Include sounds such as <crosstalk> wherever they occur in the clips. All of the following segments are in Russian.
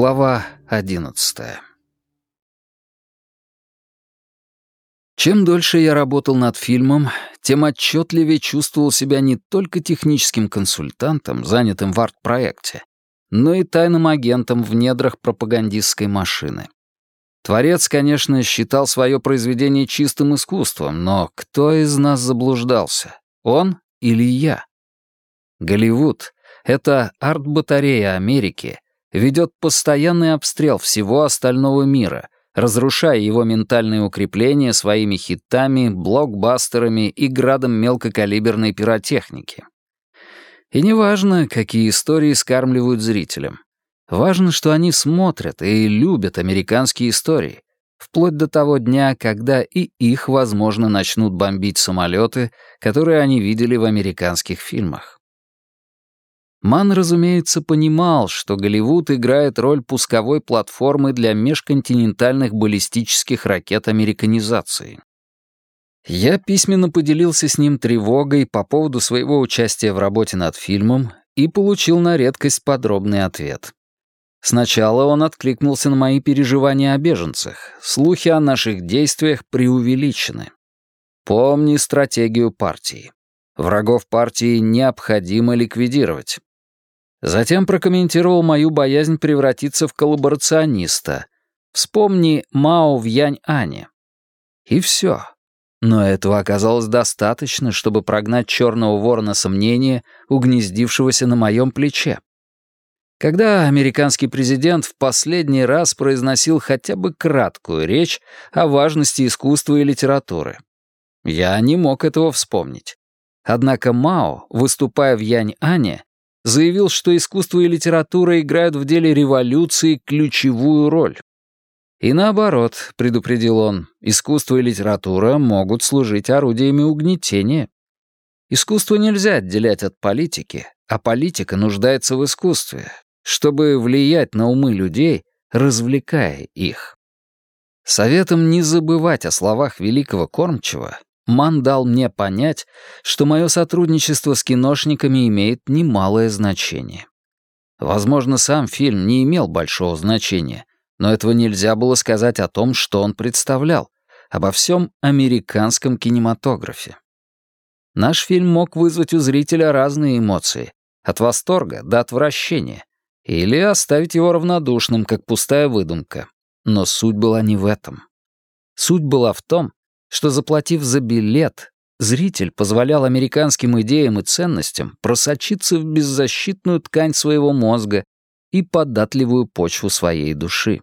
Глава одиннадцатая Чем дольше я работал над фильмом, тем отчетливее чувствовал себя не только техническим консультантом, занятым в арт-проекте, но и тайным агентом в недрах пропагандистской машины. Творец, конечно, считал свое произведение чистым искусством, но кто из нас заблуждался, он или я? Голливуд — это арт-батарея Америки — ведет постоянный обстрел всего остального мира, разрушая его ментальные укрепления своими хитами, блокбастерами и градом мелкокалиберной пиротехники. И неважно, какие истории скармливают зрителям. Важно, что они смотрят и любят американские истории, вплоть до того дня, когда и их, возможно, начнут бомбить самолеты, которые они видели в американских фильмах. Ман, разумеется, понимал, что Голливуд играет роль пусковой платформы для межконтинентальных баллистических ракет американизации. Я письменно поделился с ним тревогой по поводу своего участия в работе над фильмом и получил на редкость подробный ответ. Сначала он откликнулся на мои переживания о беженцах. Слухи о наших действиях преувеличены. Помни стратегию партии. Врагов партии необходимо ликвидировать. Затем прокомментировал мою боязнь превратиться в коллаборациониста. Вспомни Мао в Янь-Ане. И все. Но этого оказалось достаточно, чтобы прогнать черного ворона сомнения, угнездившегося на моем плече. Когда американский президент в последний раз произносил хотя бы краткую речь о важности искусства и литературы? Я не мог этого вспомнить. Однако Мао, выступая в Янь-Ане, заявил, что искусство и литература играют в деле революции ключевую роль. И наоборот, предупредил он, искусство и литература могут служить орудиями угнетения. Искусство нельзя отделять от политики, а политика нуждается в искусстве, чтобы влиять на умы людей, развлекая их. Советом не забывать о словах великого кормчего Ман дал мне понять, что мое сотрудничество с киношниками имеет немалое значение. Возможно, сам фильм не имел большого значения, но этого нельзя было сказать о том, что он представлял, обо всем американском кинематографе. Наш фильм мог вызвать у зрителя разные эмоции, от восторга до отвращения, или оставить его равнодушным, как пустая выдумка. Но суть была не в этом. Суть была в том, что, заплатив за билет, зритель позволял американским идеям и ценностям просочиться в беззащитную ткань своего мозга и податливую почву своей души.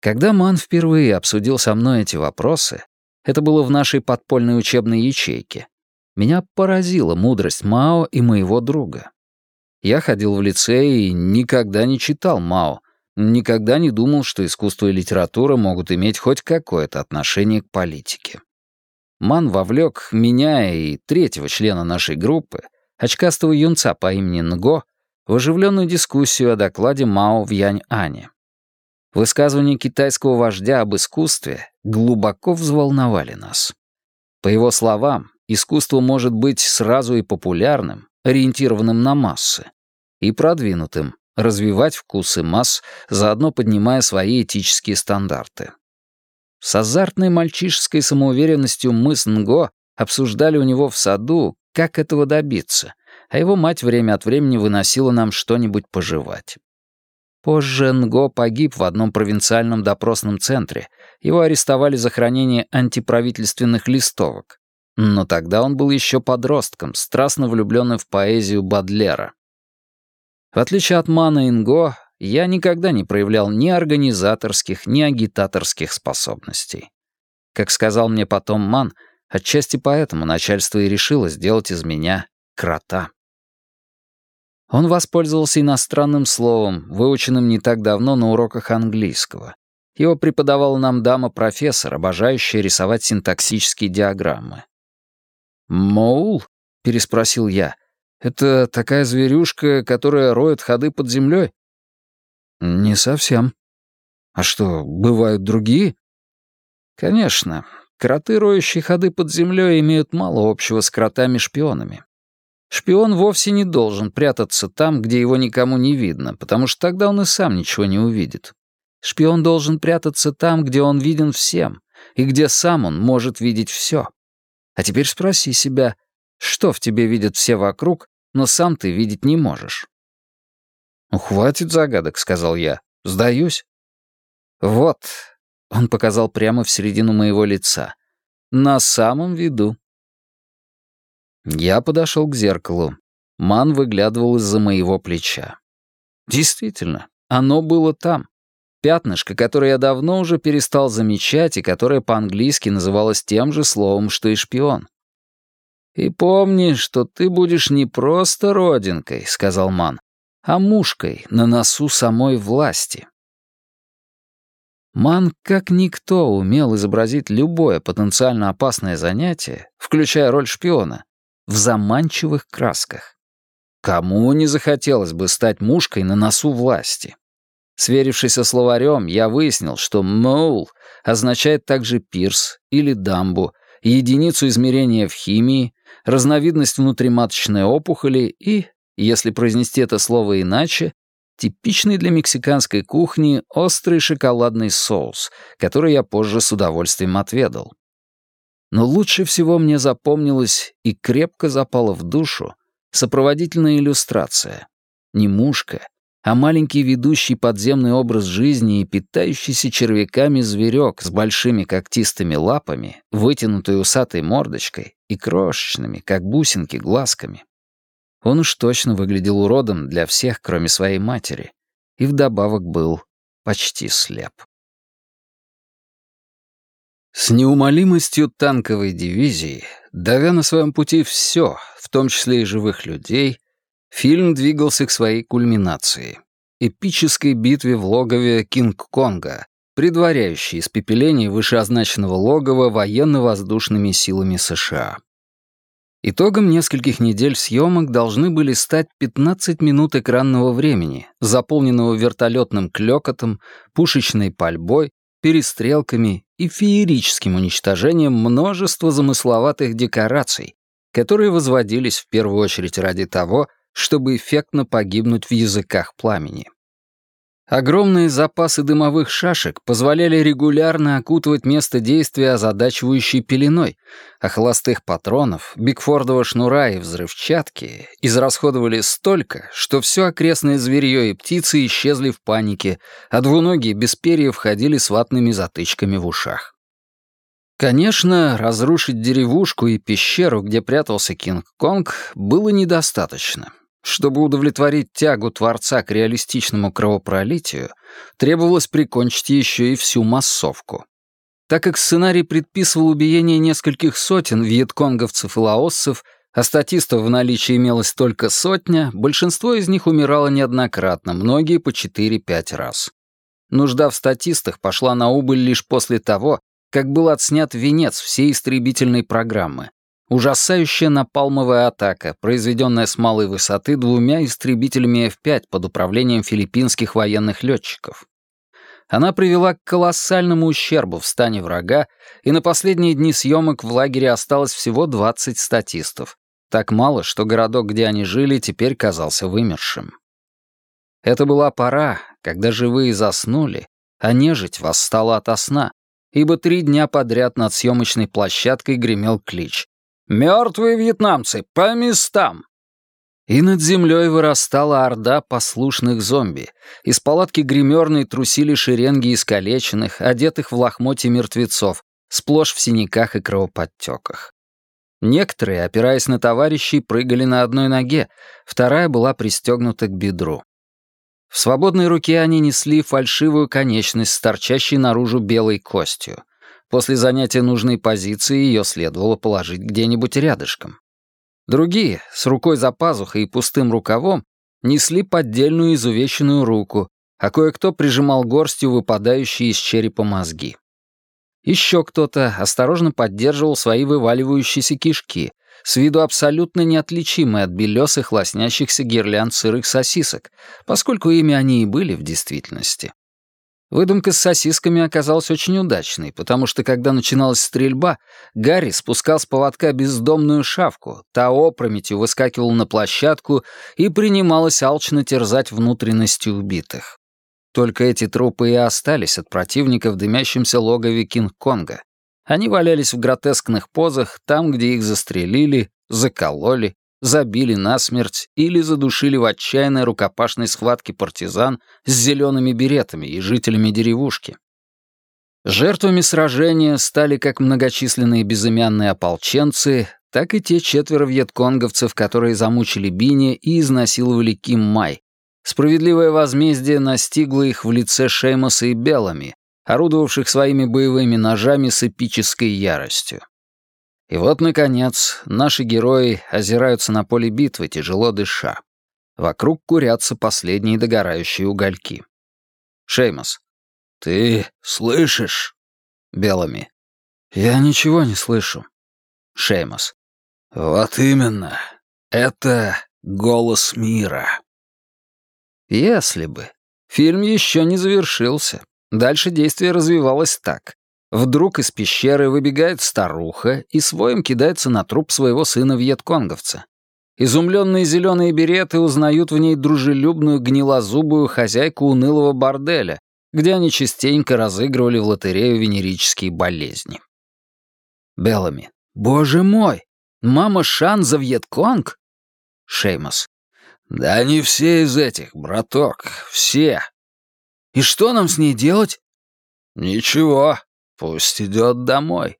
Когда Ман впервые обсудил со мной эти вопросы, это было в нашей подпольной учебной ячейке, меня поразила мудрость Мао и моего друга. Я ходил в лицей и никогда не читал Мао, Никогда не думал, что искусство и литература могут иметь хоть какое-то отношение к политике. Ман вовлек меня и третьего члена нашей группы, очкастого юнца по имени Нго, в оживленную дискуссию о докладе Мао в Янь-Ане. Высказывания китайского вождя об искусстве глубоко взволновали нас. По его словам, искусство может быть сразу и популярным, ориентированным на массы, и продвинутым, развивать вкусы масс, заодно поднимая свои этические стандарты. С азартной мальчишеской самоуверенностью мы с Нго обсуждали у него в саду, как этого добиться, а его мать время от времени выносила нам что-нибудь пожевать. Позже Нго погиб в одном провинциальном допросном центре. Его арестовали за хранение антиправительственных листовок. Но тогда он был еще подростком, страстно влюбленным в поэзию Бадлера. В отличие от Мана Инго, я никогда не проявлял ни организаторских, ни агитаторских способностей. Как сказал мне потом Ман, отчасти поэтому начальство и решило сделать из меня крота. Он воспользовался иностранным словом, выученным не так давно на уроках английского. Его преподавала нам дама-профессор, обожающая рисовать синтаксические диаграммы. «Моул?» — переспросил я. Это такая зверюшка, которая роет ходы под землей? Не совсем. А что, бывают другие? Конечно. Кроты, роющие ходы под землей, имеют мало общего с кротами-шпионами. Шпион вовсе не должен прятаться там, где его никому не видно, потому что тогда он и сам ничего не увидит. Шпион должен прятаться там, где он виден всем, и где сам он может видеть все. А теперь спроси себя, что в тебе видят все вокруг, но сам ты видеть не можешь. «Ну, хватит загадок», — сказал я. «Сдаюсь». «Вот», — он показал прямо в середину моего лица, — «на самом виду». Я подошел к зеркалу. Ман выглядывал из-за моего плеча. Действительно, оно было там. Пятнышко, которое я давно уже перестал замечать и которое по-английски называлось тем же словом, что и шпион. «И помни, что ты будешь не просто родинкой», — сказал Ман, «а мушкой на носу самой власти». Ман как никто умел изобразить любое потенциально опасное занятие, включая роль шпиона, в заманчивых красках. Кому не захотелось бы стать мушкой на носу власти? Сверившись со словарем, я выяснил, что «моул» означает также «пирс» или «дамбу», единицу измерения в химии, разновидность внутриматочной опухоли и, если произнести это слово иначе, типичный для мексиканской кухни острый шоколадный соус, который я позже с удовольствием отведал. Но лучше всего мне запомнилась и крепко запала в душу сопроводительная иллюстрация. Не мушка, а маленький ведущий подземный образ жизни и питающийся червяками зверек с большими когтистыми лапами, вытянутой усатой мордочкой и крошечными, как бусинки, глазками. Он уж точно выглядел уродом для всех, кроме своей матери, и вдобавок был почти слеп. С неумолимостью танковой дивизии, давя на своем пути все, в том числе и живых людей, фильм двигался к своей кульминации — эпической битве в логове Кинг-Конга, предваряющей испепеление вышеозначенного логова военно-воздушными силами США. Итогом нескольких недель съемок должны были стать 15 минут экранного времени, заполненного вертолетным клёкотом, пушечной пальбой, перестрелками и феерическим уничтожением множества замысловатых декораций, которые возводились в первую очередь ради того, чтобы эффектно погибнуть в языках пламени. Огромные запасы дымовых шашек позволяли регулярно окутывать место действия озадачивающей пеленой, а холостых патронов, бигфордова шнура и взрывчатки израсходовали столько, что все окрестное зверье и птицы исчезли в панике, а двуногие без перьев ходили с ватными затычками в ушах. Конечно, разрушить деревушку и пещеру, где прятался Кинг-Конг, было недостаточно. Чтобы удовлетворить тягу Творца к реалистичному кровопролитию, требовалось прикончить еще и всю массовку. Так как сценарий предписывал убиение нескольких сотен вьетконговцев и лаосцев, а статистов в наличии имелось только сотня, большинство из них умирало неоднократно, многие по 4-5 раз. Нужда в статистах пошла на убыль лишь после того, как был отснят венец всей истребительной программы, Ужасающая напалмовая атака, произведенная с малой высоты двумя истребителями F-5 под управлением филиппинских военных летчиков. Она привела к колоссальному ущербу в стане врага, и на последние дни съемок в лагере осталось всего 20 статистов. Так мало, что городок, где они жили, теперь казался вымершим. Это была пора, когда живые заснули, а нежить восстала ото сна, ибо три дня подряд над съемочной площадкой гремел клич Мертвые вьетнамцы, по местам!» И над землей вырастала орда послушных зомби. Из палатки гримерной трусили шеренги искалеченных, одетых в лохмотья мертвецов, сплошь в синяках и кровоподтеках. Некоторые, опираясь на товарищей, прыгали на одной ноге, вторая была пристегнута к бедру. В свободной руке они несли фальшивую конечность с торчащей наружу белой костью. После занятия нужной позиции ее следовало положить где-нибудь рядышком. Другие, с рукой за пазухой и пустым рукавом, несли поддельную изувеченную руку, а кое-кто прижимал горстью выпадающие из черепа мозги. Еще кто-то осторожно поддерживал свои вываливающиеся кишки, с виду абсолютно неотличимые от белесых лоснящихся гирлянд сырых сосисок, поскольку ими они и были в действительности. Выдумка с сосисками оказалась очень удачной, потому что, когда начиналась стрельба, Гарри спускал с поводка бездомную шавку, та опрометью выскакивала на площадку и принималась алчно терзать внутренности убитых. Только эти трупы и остались от противника в дымящемся логове Кинг-Конга. Они валялись в гротескных позах там, где их застрелили, закололи, забили насмерть или задушили в отчаянной рукопашной схватке партизан с зелеными беретами и жителями деревушки. Жертвами сражения стали как многочисленные безымянные ополченцы, так и те четверо вьетконговцев, которые замучили Бини и изнасиловали Ким Май. Справедливое возмездие настигло их в лице Шеймоса и Белами, орудовавших своими боевыми ножами с эпической яростью. И вот, наконец, наши герои озираются на поле битвы, тяжело дыша. Вокруг курятся последние догорающие угольки. Шеймос. «Ты слышишь?» Белами. «Я ничего не слышу». Шеймос. «Вот именно. Это голос мира». Если бы. Фильм еще не завершился. Дальше действие развивалось так. Вдруг из пещеры выбегает старуха и своим кидается на труп своего сына вьетконговца. Изумленные зеленые береты узнают в ней дружелюбную гнилозубую хозяйку унылого борделя, где они частенько разыгрывали в лотерею венерические болезни. Белами. «Боже мой! Мама Шан за Вьетконг?» Шеймос. «Да не все из этих, браток, все». «И что нам с ней делать?» «Ничего, Пусть идет домой.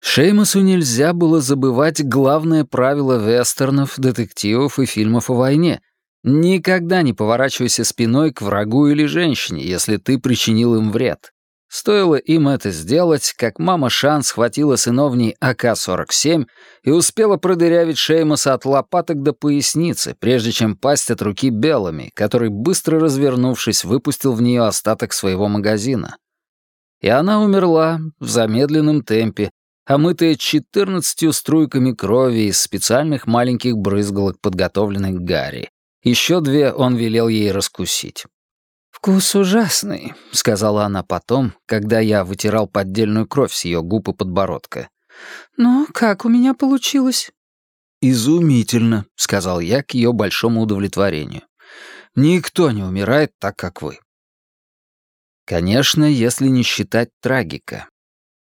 Шеймусу нельзя было забывать главное правило вестернов, детективов и фильмов о войне. Никогда не поворачивайся спиной к врагу или женщине, если ты причинил им вред. Стоило им это сделать, как мама Шан схватила сыновней АК-47 и успела продырявить Шеймуса от лопаток до поясницы, прежде чем пасть от руки белыми, который, быстро развернувшись, выпустил в нее остаток своего магазина и она умерла в замедленном темпе, омытая четырнадцатью струйками крови из специальных маленьких брызгалок, подготовленных Гарри. Еще две он велел ей раскусить. «Вкус ужасный», — сказала она потом, когда я вытирал поддельную кровь с ее губ и подбородка. «Ну, как у меня получилось?» «Изумительно», — сказал я к ее большому удовлетворению. «Никто не умирает так, как вы. Конечно, если не считать трагика.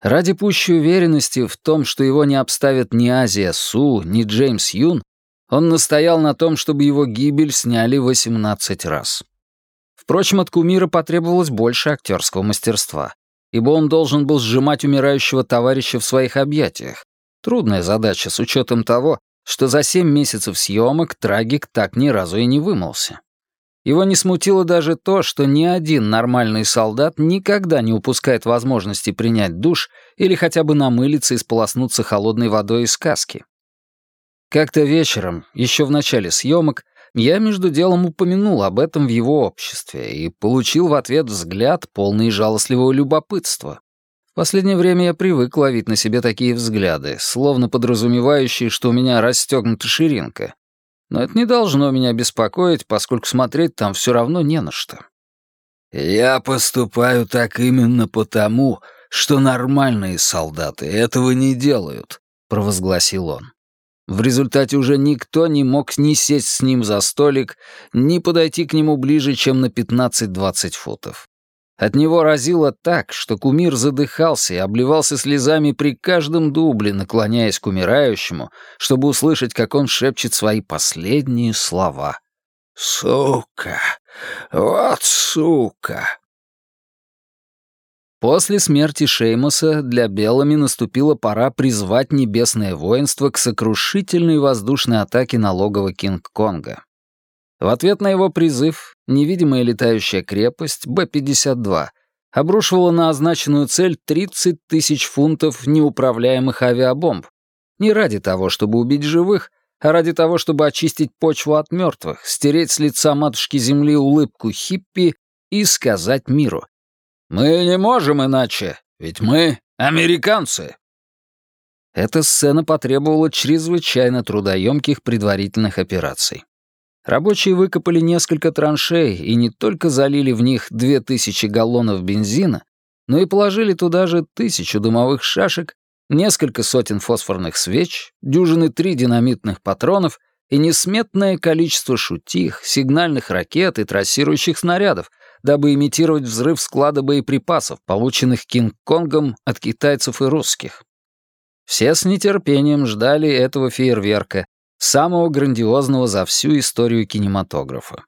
Ради пущей уверенности в том, что его не обставят ни Азия Су, ни Джеймс Юн, он настоял на том, чтобы его гибель сняли 18 раз. Впрочем, от кумира потребовалось больше актерского мастерства, ибо он должен был сжимать умирающего товарища в своих объятиях. Трудная задача с учетом того, что за семь месяцев съемок трагик так ни разу и не вымылся. Его не смутило даже то, что ни один нормальный солдат никогда не упускает возможности принять душ или хотя бы намылиться и сполоснуться холодной водой из сказки. Как-то вечером, еще в начале съемок, я между делом упомянул об этом в его обществе и получил в ответ взгляд, полный жалостливого любопытства. В последнее время я привык ловить на себе такие взгляды, словно подразумевающие, что у меня расстегнута ширинка, но это не должно меня беспокоить, поскольку смотреть там все равно не на что. «Я поступаю так именно потому, что нормальные солдаты этого не делают», — провозгласил он. В результате уже никто не мог ни сесть с ним за столик, ни подойти к нему ближе, чем на 15-20 футов. От него разило так, что кумир задыхался и обливался слезами при каждом дубле, наклоняясь к умирающему, чтобы услышать, как он шепчет свои последние слова. «Сука! Вот сука!» После смерти Шеймуса для Белами наступила пора призвать небесное воинство к сокрушительной воздушной атаке на логово Кинг-Конга. В ответ на его призыв невидимая летающая крепость Б-52 обрушивала на означенную цель 30 тысяч фунтов неуправляемых авиабомб. Не ради того, чтобы убить живых, а ради того, чтобы очистить почву от мертвых, стереть с лица матушки Земли улыбку хиппи и сказать миру. «Мы не можем иначе, ведь мы американцы». Эта сцена потребовала чрезвычайно трудоемких предварительных операций. Рабочие выкопали несколько траншей и не только залили в них две тысячи галлонов бензина, но и положили туда же тысячу дымовых шашек, несколько сотен фосфорных свеч, дюжины три динамитных патронов и несметное количество шутих, сигнальных ракет и трассирующих снарядов, дабы имитировать взрыв склада боеприпасов, полученных Кинг-Конгом от китайцев и русских. Все с нетерпением ждали этого фейерверка, самого грандиозного за всю историю кинематографа.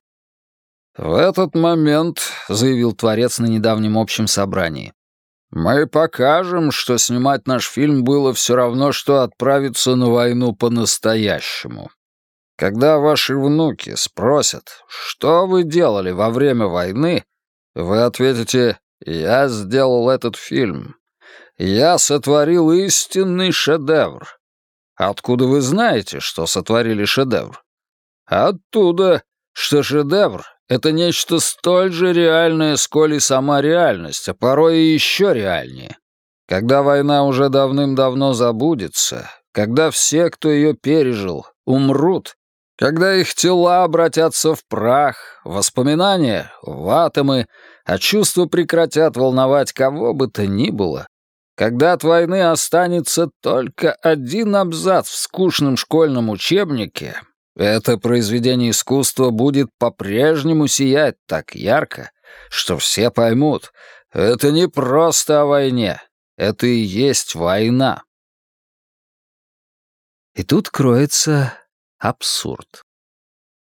«В этот момент», — заявил Творец на недавнем общем собрании, «мы покажем, что снимать наш фильм было все равно, что отправиться на войну по-настоящему. Когда ваши внуки спросят, что вы делали во время войны, вы ответите «Я сделал этот фильм. Я сотворил истинный шедевр». Откуда вы знаете, что сотворили шедевр? Оттуда, что шедевр — это нечто столь же реальное, сколь и сама реальность, а порой и еще реальнее. Когда война уже давным-давно забудется, когда все, кто ее пережил, умрут, когда их тела обратятся в прах, воспоминания — в атомы, а чувства прекратят волновать кого бы то ни было, когда от войны останется только один абзац в скучном школьном учебнике, это произведение искусства будет по-прежнему сиять так ярко, что все поймут, это не просто о войне, это и есть война. И тут кроется абсурд.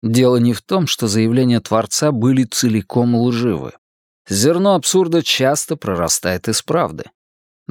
Дело не в том, что заявления Творца были целиком лживы. Зерно абсурда часто прорастает из правды.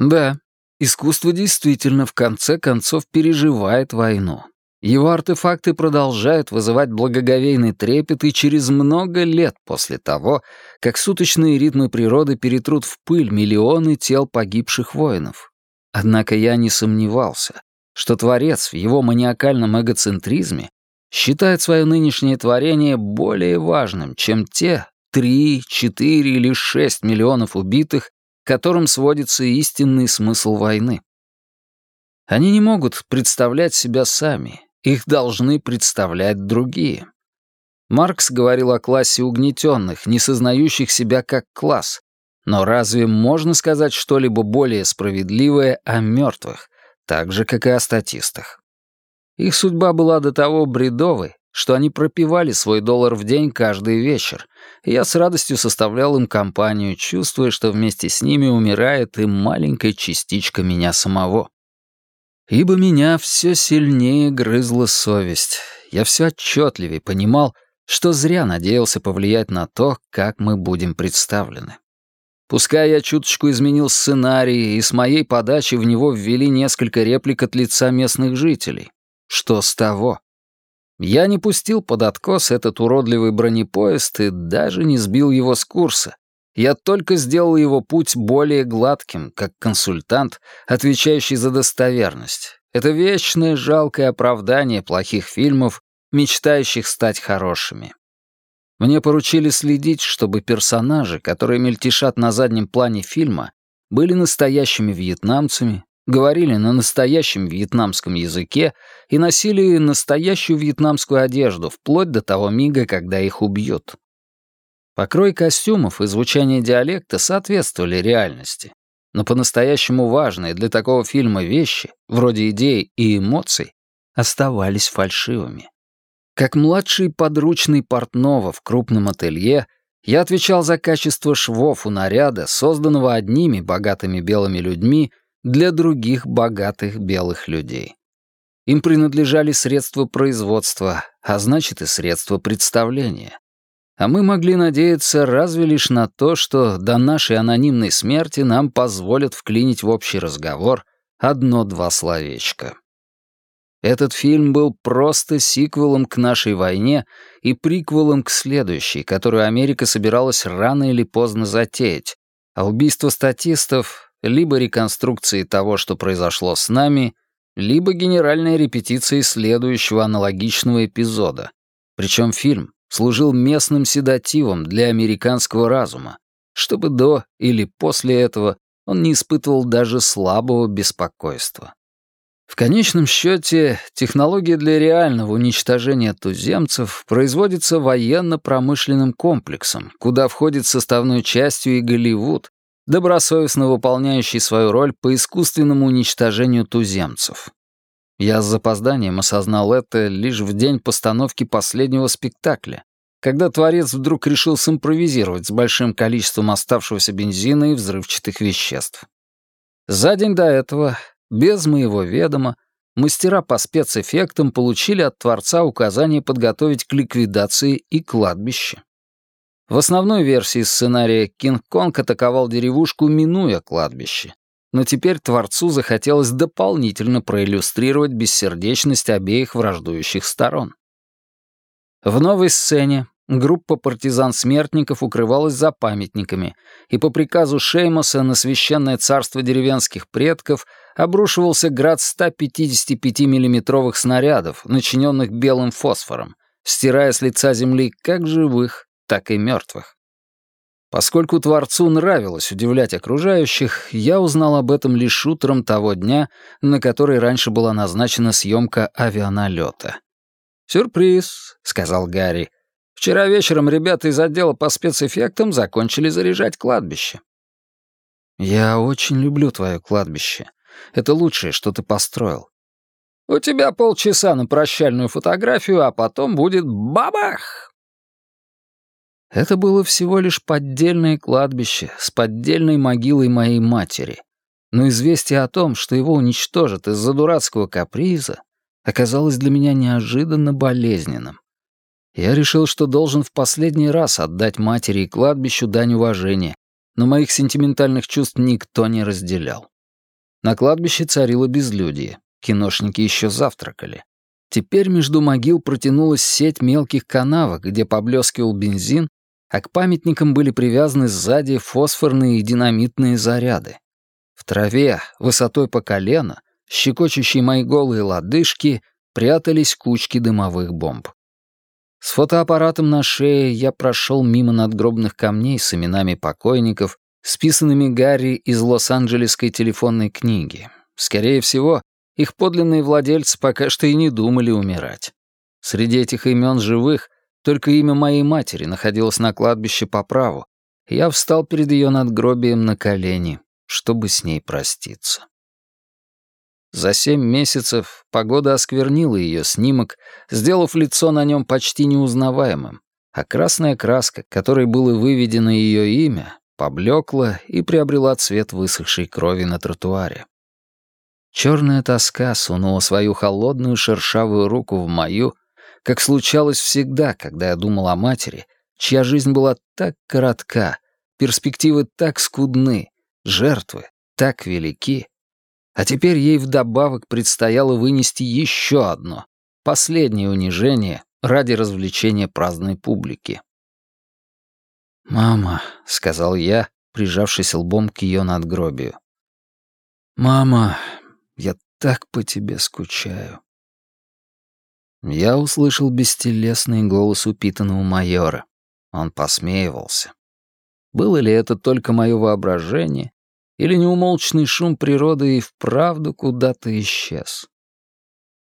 Да, искусство действительно в конце концов переживает войну. Его артефакты продолжают вызывать благоговейный трепет и через много лет после того, как суточные ритмы природы перетрут в пыль миллионы тел погибших воинов. Однако я не сомневался, что Творец в его маниакальном эгоцентризме считает свое нынешнее творение более важным, чем те три, четыре или шесть миллионов убитых, которым сводится истинный смысл войны. Они не могут представлять себя сами, их должны представлять другие. Маркс говорил о классе угнетенных, не сознающих себя как класс. Но разве можно сказать что-либо более справедливое о мертвых, так же, как и о статистах? Их судьба была до того бредовой, что они пропивали свой доллар в день каждый вечер, и я с радостью составлял им компанию, чувствуя, что вместе с ними умирает и маленькая частичка меня самого. Ибо меня все сильнее грызла совесть. Я все отчетливее понимал, что зря надеялся повлиять на то, как мы будем представлены. Пускай я чуточку изменил сценарий, и с моей подачи в него ввели несколько реплик от лица местных жителей. Что с того? Я не пустил под откос этот уродливый бронепоезд и даже не сбил его с курса. Я только сделал его путь более гладким, как консультант, отвечающий за достоверность. Это вечное жалкое оправдание плохих фильмов, мечтающих стать хорошими. Мне поручили следить, чтобы персонажи, которые мельтешат на заднем плане фильма, были настоящими вьетнамцами, говорили на настоящем вьетнамском языке и носили настоящую вьетнамскую одежду вплоть до того мига, когда их убьют. Покрой костюмов и звучание диалекта соответствовали реальности, но по-настоящему важные для такого фильма вещи, вроде идей и эмоций, оставались фальшивыми. Как младший подручный портного в крупном ателье, я отвечал за качество швов у наряда, созданного одними богатыми белыми людьми для других богатых белых людей. Им принадлежали средства производства, а значит и средства представления. А мы могли надеяться разве лишь на то, что до нашей анонимной смерти нам позволят вклинить в общий разговор одно-два словечка. Этот фильм был просто сиквелом к нашей войне и приквелом к следующей, которую Америка собиралась рано или поздно затеять, а убийство статистов либо реконструкции того, что произошло с нами, либо генеральной репетиции следующего аналогичного эпизода. Причем фильм служил местным седативом для американского разума, чтобы до или после этого он не испытывал даже слабого беспокойства. В конечном счете, технология для реального уничтожения туземцев производится военно-промышленным комплексом, куда входит составной частью и Голливуд, добросовестно выполняющий свою роль по искусственному уничтожению туземцев. Я с запозданием осознал это лишь в день постановки последнего спектакля, когда творец вдруг решил симпровизировать с большим количеством оставшегося бензина и взрывчатых веществ. За день до этого без моего ведома мастера по спецэффектам получили от Творца указание подготовить к ликвидации и кладбище. В основной версии сценария Кинг-Конг атаковал деревушку, минуя кладбище. Но теперь Творцу захотелось дополнительно проиллюстрировать бессердечность обеих враждующих сторон. В новой сцене группа партизан-смертников укрывалась за памятниками, и по приказу Шеймоса на священное царство деревенских предков обрушивался град 155 миллиметровых снарядов, начиненных белым фосфором, стирая с лица земли как живых, так и мертвых. Поскольку Творцу нравилось удивлять окружающих, я узнал об этом лишь утром того дня, на который раньше была назначена съемка авианалета. «Сюрприз», — сказал Гарри. «Вчера вечером ребята из отдела по спецэффектам закончили заряжать кладбище». «Я очень люблю твое кладбище. Это лучшее, что ты построил. У тебя полчаса на прощальную фотографию, а потом будет бабах!» Это было всего лишь поддельное кладбище с поддельной могилой моей матери. Но известие о том, что его уничтожат из-за дурацкого каприза, оказалось для меня неожиданно болезненным. Я решил, что должен в последний раз отдать матери и кладбищу дань уважения, но моих сентиментальных чувств никто не разделял. На кладбище царило безлюдие, киношники еще завтракали. Теперь между могил протянулась сеть мелких канавок, где поблескивал бензин, а к памятникам были привязаны сзади фосфорные и динамитные заряды. В траве, высотой по колено, щекочущие мои голые лодыжки, прятались кучки дымовых бомб. С фотоаппаратом на шее я прошел мимо надгробных камней с именами покойников, списанными Гарри из Лос-Анджелесской телефонной книги. Скорее всего, их подлинные владельцы пока что и не думали умирать. Среди этих имен живых только имя моей матери находилось на кладбище по праву, я встал перед ее надгробием на колени, чтобы с ней проститься. За семь месяцев погода осквернила ее снимок, сделав лицо на нем почти неузнаваемым, а красная краска, которой было выведено ее имя, поблекла и приобрела цвет высохшей крови на тротуаре. Черная тоска сунула свою холодную шершавую руку в мою, как случалось всегда, когда я думал о матери, чья жизнь была так коротка, перспективы так скудны, жертвы так велики, а теперь ей вдобавок предстояло вынести еще одно, последнее унижение ради развлечения праздной публики. «Мама», — сказал я, прижавшись лбом к ее надгробию. «Мама, я так по тебе скучаю». Я услышал бестелесный голос упитанного майора. Он посмеивался. Было ли это только мое воображение, или неумолчный шум природы и вправду куда-то исчез?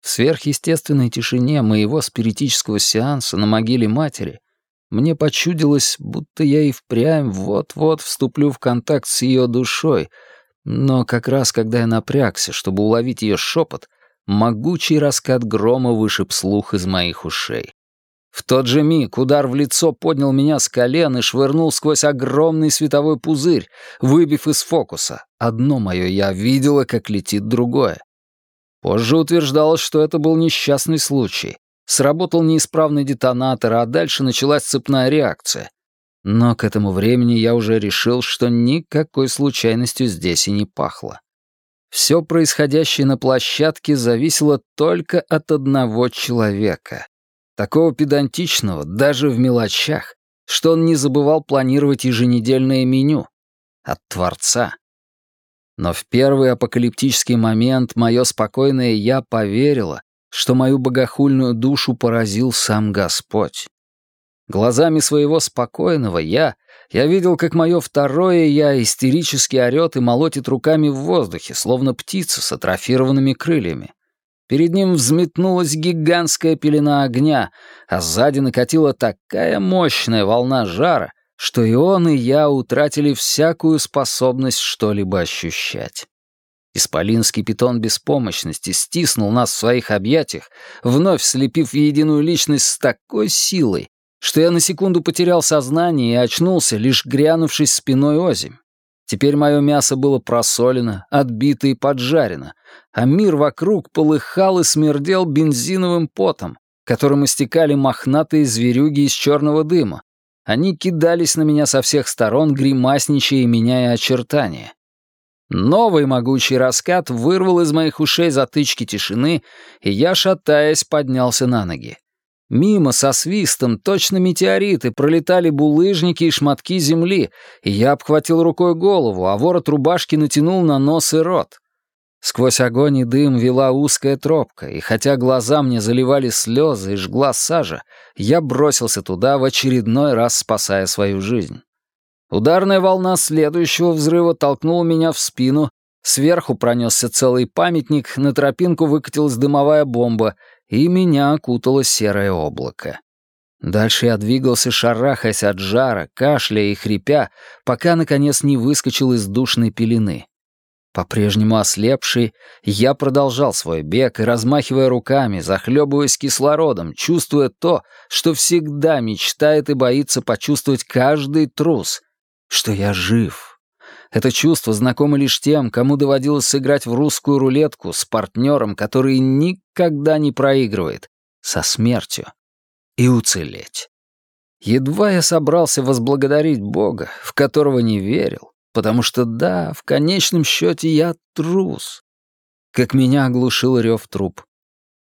В сверхъестественной тишине моего спиритического сеанса на могиле матери мне почудилось, будто я и впрямь вот-вот вступлю в контакт с ее душой, но как раз когда я напрягся, чтобы уловить ее шепот, могучий раскат грома вышиб слух из моих ушей. В тот же миг удар в лицо поднял меня с колен и швырнул сквозь огромный световой пузырь, выбив из фокуса. Одно мое я видела, как летит другое. Позже утверждалось, что это был несчастный случай. Сработал неисправный детонатор, а дальше началась цепная реакция. Но к этому времени я уже решил, что никакой случайностью здесь и не пахло. Все происходящее на площадке зависело только от одного человека. Такого педантичного даже в мелочах, что он не забывал планировать еженедельное меню. От Творца. Но в первый апокалиптический момент мое спокойное «я» поверило, что мою богохульную душу поразил сам Господь. Глазами своего спокойного «я» я видел, как мое второе «я» истерически орёт и молотит руками в воздухе, словно птица с атрофированными крыльями. Перед ним взметнулась гигантская пелена огня, а сзади накатила такая мощная волна жара, что и он, и я утратили всякую способность что-либо ощущать. Исполинский питон беспомощности стиснул нас в своих объятиях, вновь слепив единую личность с такой силой, что я на секунду потерял сознание и очнулся, лишь грянувшись спиной озимь. Теперь мое мясо было просолено, отбито и поджарено, а мир вокруг полыхал и смердел бензиновым потом, которым истекали мохнатые зверюги из черного дыма. Они кидались на меня со всех сторон, гримасничая и меняя очертания. Новый могучий раскат вырвал из моих ушей затычки тишины, и я, шатаясь, поднялся на ноги. Мимо со свистом, точно метеориты, пролетали булыжники и шматки земли, и я обхватил рукой голову, а ворот рубашки натянул на нос и рот. Сквозь огонь и дым вела узкая тропка, и хотя глаза мне заливали слезы и жгла сажа, я бросился туда в очередной раз спасая свою жизнь. Ударная волна следующего взрыва толкнула меня в спину, сверху пронесся целый памятник, на тропинку выкатилась дымовая бомба, и меня окутало серое облако. Дальше я двигался, шарахаясь от жара, кашляя и хрипя, пока, наконец, не выскочил из душной пелены. По-прежнему ослепший, я продолжал свой бег размахивая руками, захлебываясь кислородом, чувствуя то, что всегда мечтает и боится почувствовать каждый трус, что я жив. Это чувство знакомо лишь тем, кому доводилось сыграть в русскую рулетку с партнером, который никогда не проигрывает, со смертью, и уцелеть. Едва я собрался возблагодарить Бога, в которого не верил, потому что да, в конечном счете я трус. Как меня оглушил рев труп.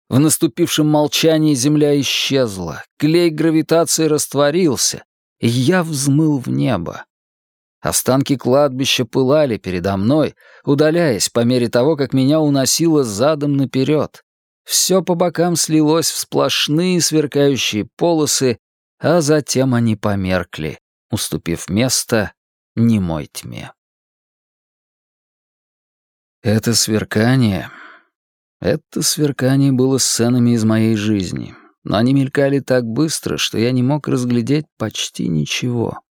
В наступившем молчании земля исчезла, клей гравитации растворился, и я взмыл в небо. Останки кладбища пылали передо мной, удаляясь по мере того, как меня уносило задом наперед. Все по бокам слилось в сплошные сверкающие полосы, а затем они померкли, уступив место немой тьме. Это сверкание... Это сверкание было сценами из моей жизни, но они мелькали так быстро, что я не мог разглядеть почти ничего.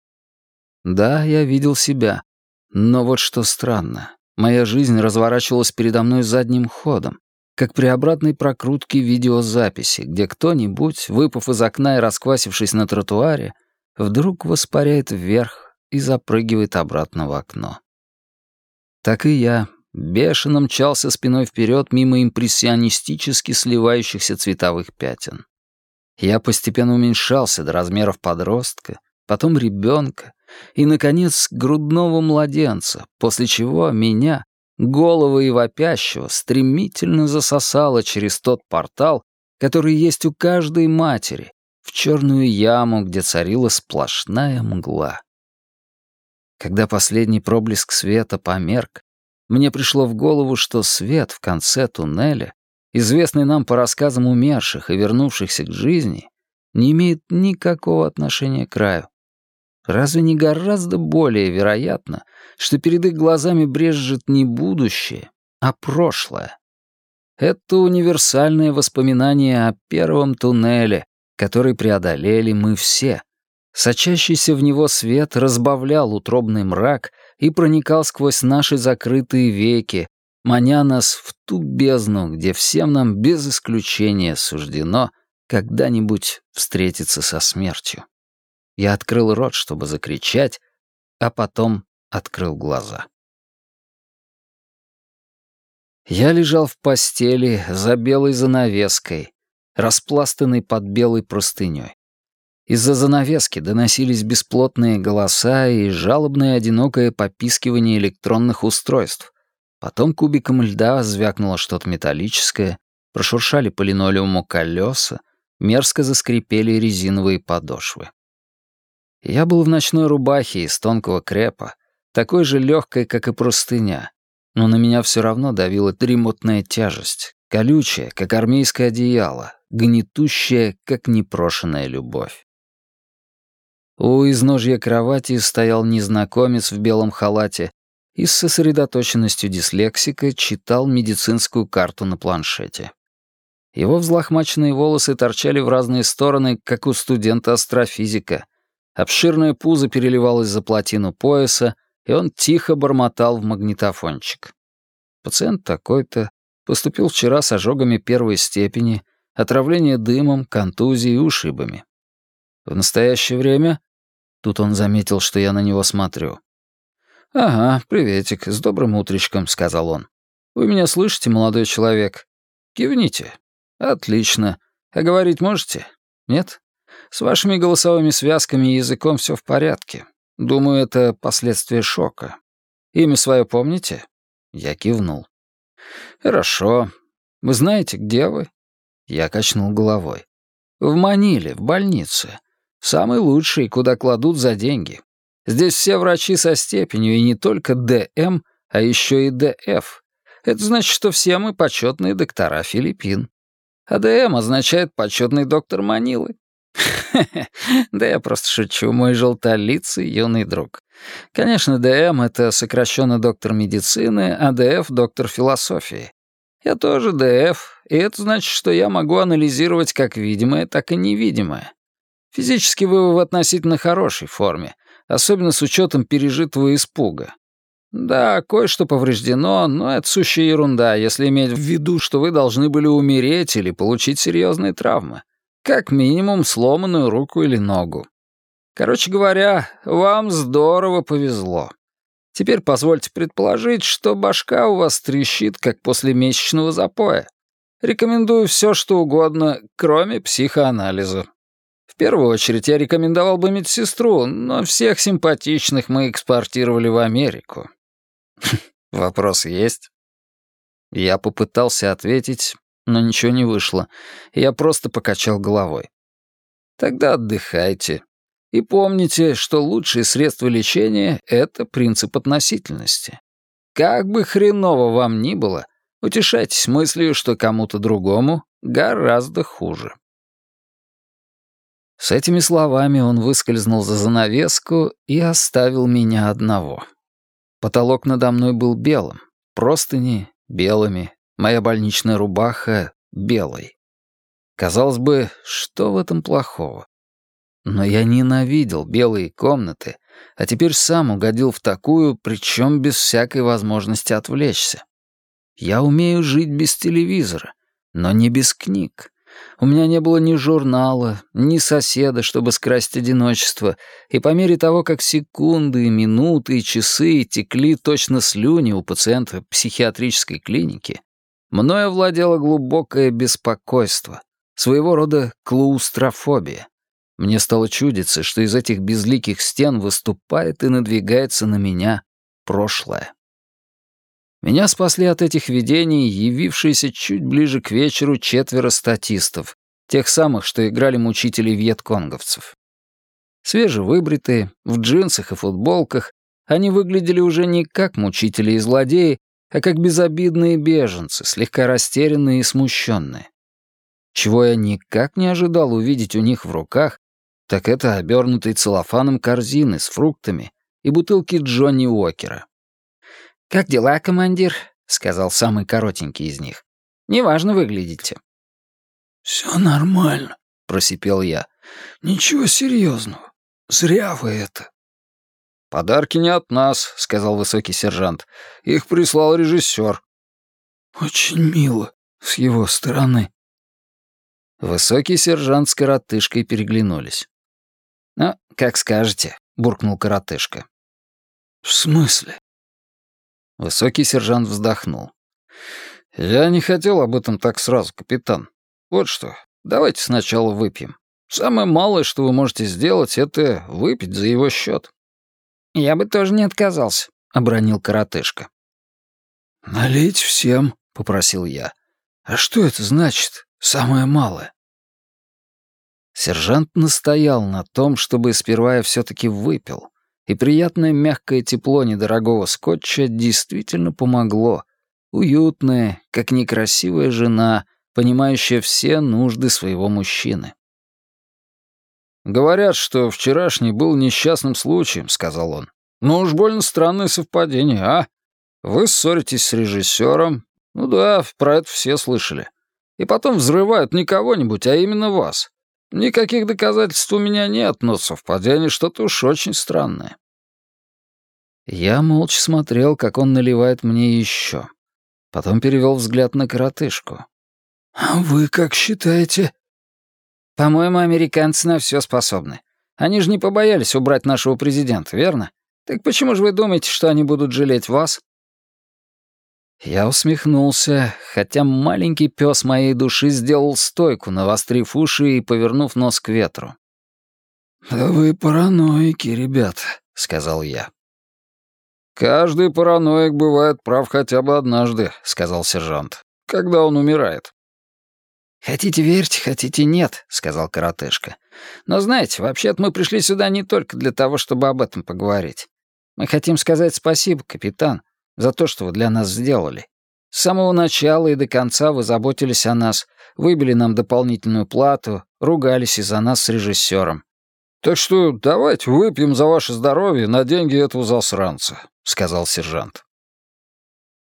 Да, я видел себя. Но вот что странно. Моя жизнь разворачивалась передо мной задним ходом, как при обратной прокрутке видеозаписи, где кто-нибудь, выпав из окна и расквасившись на тротуаре, вдруг воспаряет вверх и запрыгивает обратно в окно. Так и я бешено мчался спиной вперед мимо импрессионистически сливающихся цветовых пятен. Я постепенно уменьшался до размеров подростка, потом ребенка, и, наконец, грудного младенца, после чего меня, голого и вопящего, стремительно засосало через тот портал, который есть у каждой матери, в черную яму, где царила сплошная мгла. Когда последний проблеск света померк, мне пришло в голову, что свет в конце туннеля, известный нам по рассказам умерших и вернувшихся к жизни, не имеет никакого отношения к раю. Разве не гораздо более вероятно, что перед их глазами брежет не будущее, а прошлое? Это универсальное воспоминание о первом туннеле, который преодолели мы все. Сочащийся в него свет разбавлял утробный мрак и проникал сквозь наши закрытые веки, маня нас в ту бездну, где всем нам без исключения суждено когда-нибудь встретиться со смертью. Я открыл рот, чтобы закричать, а потом открыл глаза. Я лежал в постели за белой занавеской, распластанной под белой простыней. Из-за занавески доносились бесплотные голоса и жалобное одинокое попискивание электронных устройств. Потом кубиком льда звякнуло что-то металлическое, прошуршали по линолеуму колеса, мерзко заскрипели резиновые подошвы. Я был в ночной рубахе из тонкого крепа, такой же легкой, как и простыня, но на меня все равно давила дремотная тяжесть, колючая, как армейское одеяло, гнетущая, как непрошенная любовь. У изножья кровати стоял незнакомец в белом халате и с сосредоточенностью дислексика читал медицинскую карту на планшете. Его взлохмаченные волосы торчали в разные стороны, как у студента-астрофизика. Обширное пузо переливалось за плотину пояса, и он тихо бормотал в магнитофончик. Пациент такой-то поступил вчера с ожогами первой степени, отравление дымом, контузией и ушибами. В настоящее время... Тут он заметил, что я на него смотрю. «Ага, приветик, с добрым утречком», — сказал он. «Вы меня слышите, молодой человек? Кивните. Отлично. А говорить можете? Нет? С вашими голосовыми связками и языком все в порядке. Думаю, это последствия шока. Имя свое помните?» Я кивнул. «Хорошо. Вы знаете, где вы?» Я качнул головой. «В Маниле, в больнице. Самый лучший, куда кладут за деньги. Здесь все врачи со степенью, и не только ДМ, а еще и ДФ. Это значит, что все мы почетные доктора Филиппин. А ДМ означает почетный доктор Манилы. <laughs> Да я просто шучу, мой желтолицый юный друг. Конечно, ДМ — это сокращенно доктор медицины, а ДФ — доктор философии. Я тоже ДФ, и это значит, что я могу анализировать как видимое, так и невидимое. Физически вы в относительно хорошей форме, особенно с учетом пережитого испуга. Да, кое-что повреждено, но это сущая ерунда, если иметь в виду, что вы должны были умереть или получить серьезные травмы. Как минимум сломанную руку или ногу. Короче говоря, вам здорово повезло. Теперь позвольте предположить, что башка у вас трещит, как после месячного запоя. Рекомендую все, что угодно, кроме психоанализа. В первую очередь я рекомендовал бы медсестру, но всех симпатичных мы экспортировали в Америку. <laughs> Вопрос есть? Я попытался ответить, но ничего не вышло. Я просто покачал головой. Тогда отдыхайте. И помните, что лучшее средство лечения — это принцип относительности. Как бы хреново вам ни было, утешайтесь мыслью, что кому-то другому гораздо хуже. С этими словами он выскользнул за занавеску и оставил меня одного. Потолок надо мной был белым, простыни — белыми, моя больничная рубаха — белой. Казалось бы, что в этом плохого? Но я ненавидел белые комнаты, а теперь сам угодил в такую, причем без всякой возможности отвлечься. Я умею жить без телевизора, но не без книг. У меня не было ни журнала, ни соседа, чтобы скрасить одиночество, и по мере того, как секунды, минуты и часы текли точно слюни у пациента психиатрической клиники, мною овладело глубокое беспокойство, своего рода клаустрофобия. Мне стало чудиться, что из этих безликих стен выступает и надвигается на меня прошлое. Меня спасли от этих видений явившиеся чуть ближе к вечеру четверо статистов, тех самых, что играли мучителей вьетконговцев. Свежевыбритые, в джинсах и футболках, они выглядели уже не как мучители и злодеи, а как безобидные беженцы, слегка растерянные и смущенные. Чего я никак не ожидал увидеть у них в руках, так это обернутые целлофаном корзины с фруктами и бутылки Джонни Уокера. «Как дела, командир?» — сказал самый коротенький из них. «Неважно выглядите». «Все нормально», — просипел я. «Ничего серьезного. Зря вы это». «Подарки не от нас», — сказал высокий сержант. «Их прислал режиссер». «Очень мило с его стороны». Высокий сержант с коротышкой переглянулись. «Ну, как скажете», — буркнул коротышка. «В смысле?» Высокий сержант вздохнул. «Я не хотел об этом так сразу, капитан. Вот что, давайте сначала выпьем. Самое малое, что вы можете сделать, это выпить за его счет». «Я бы тоже не отказался», — обронил коротышка. «Налить всем», — попросил я. «А что это значит, самое малое?» Сержант настоял на том, чтобы сперва я все-таки выпил, и приятное мягкое тепло недорогого скотча действительно помогло. Уютная, как некрасивая жена, понимающая все нужды своего мужчины. «Говорят, что вчерашний был несчастным случаем», — сказал он. «Ну уж больно странное совпадение, а? Вы ссоритесь с режиссером. Ну да, про это все слышали. И потом взрывают не кого-нибудь, а именно вас. Никаких доказательств у меня нет, но совпадение что-то уж очень странное». Я молча смотрел, как он наливает мне еще. Потом перевел взгляд на коротышку. «А вы как считаете?» «По-моему, американцы на все способны. Они же не побоялись убрать нашего президента, верно? Так почему же вы думаете, что они будут жалеть вас?» Я усмехнулся, хотя маленький пес моей души сделал стойку, навострив уши и повернув нос к ветру. «Да вы параноики, ребята», — сказал я. «Каждый параноик бывает прав хотя бы однажды», — сказал сержант. «Когда он умирает». «Хотите верьте, хотите нет», — сказал коротышка. «Но знаете, вообще-то мы пришли сюда не только для того, чтобы об этом поговорить. Мы хотим сказать спасибо, капитан, за то, что вы для нас сделали. С самого начала и до конца вы заботились о нас, выбили нам дополнительную плату, ругались из-за нас с режиссером. «Так что давайте выпьем за ваше здоровье на деньги этого засранца», — сказал сержант.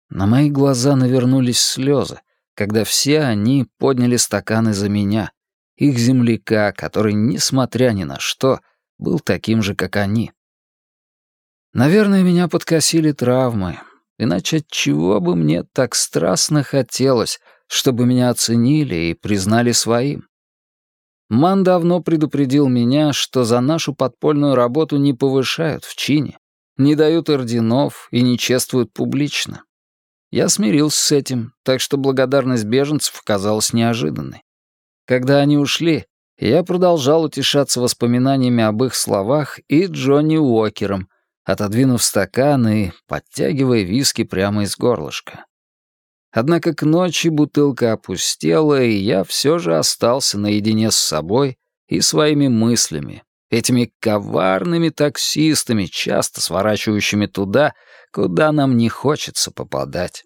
На мои глаза навернулись слезы, когда все они подняли стаканы за меня, их земляка, который, несмотря ни на что, был таким же, как они. Наверное, меня подкосили травмы, иначе чего бы мне так страстно хотелось, чтобы меня оценили и признали своим? Ман давно предупредил меня, что за нашу подпольную работу не повышают в чине, не дают орденов и не чествуют публично. Я смирился с этим, так что благодарность беженцев оказалась неожиданной. Когда они ушли, я продолжал утешаться воспоминаниями об их словах и Джонни Уокером, отодвинув стакан и подтягивая виски прямо из горлышка. Однако к ночи бутылка опустела, и я все же остался наедине с собой и своими мыслями, этими коварными таксистами, часто сворачивающими туда, куда нам не хочется попадать.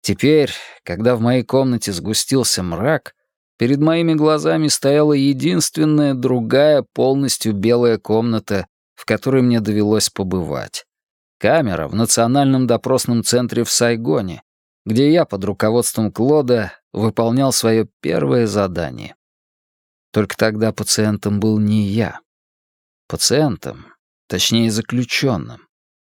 Теперь, когда в моей комнате сгустился мрак, перед моими глазами стояла единственная другая полностью белая комната, в которой мне довелось побывать. Камера в Национальном допросном центре в Сайгоне, где я под руководством Клода выполнял свое первое задание. Только тогда пациентом был не я. Пациентом, точнее заключенным,